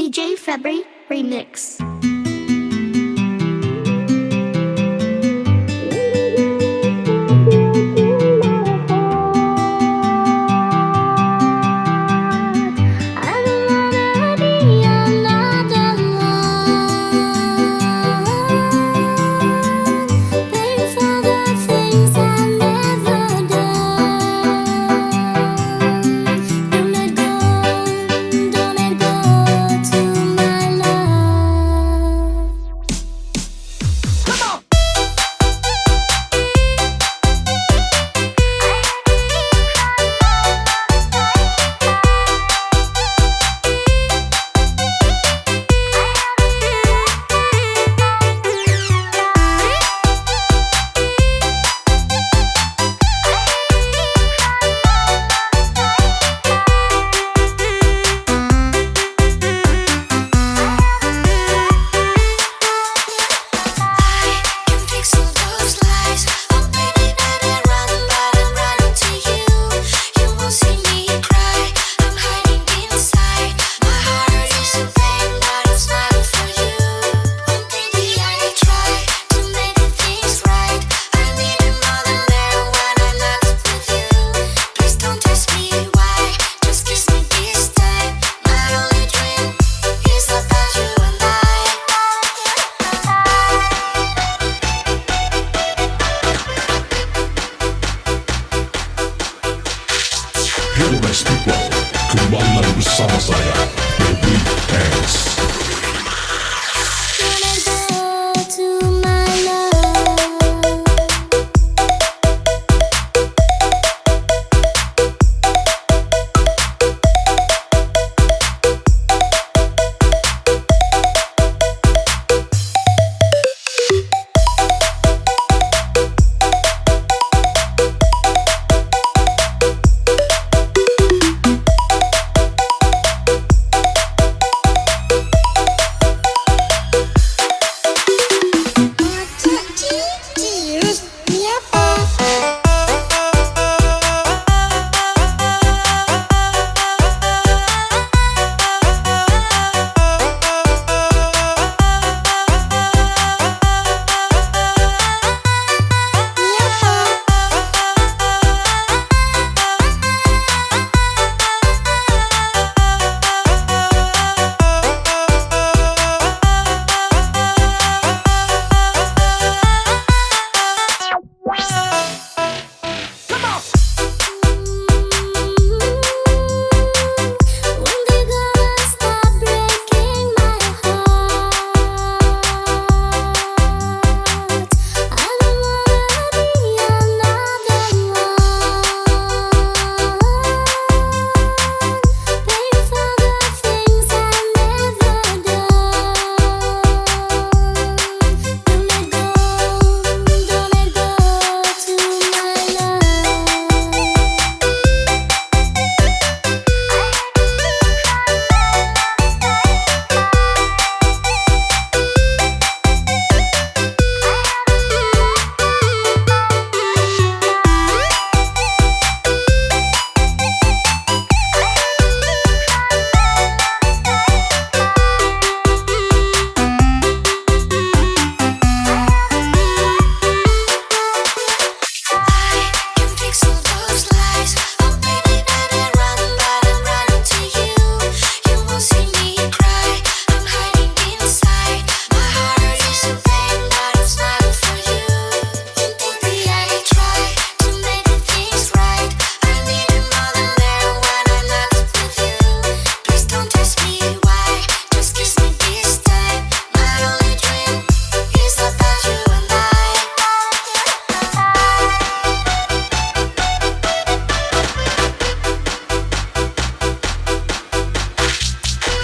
DJ February Remix. Let's people, come on, let me summer Baby, hands.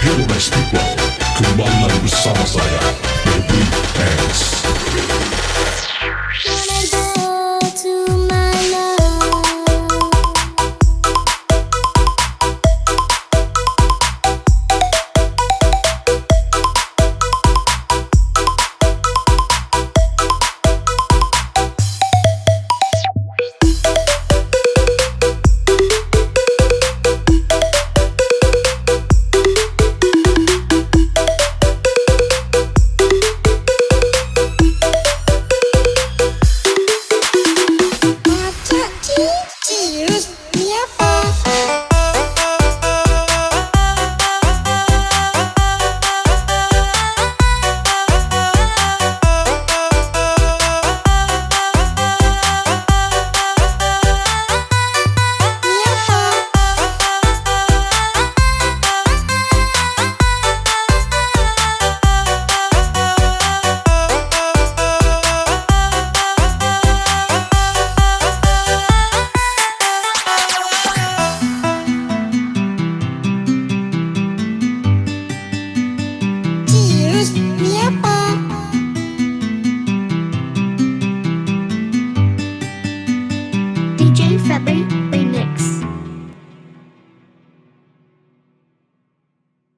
Hear the best people Tüm ballarımız sana sayar Baby dance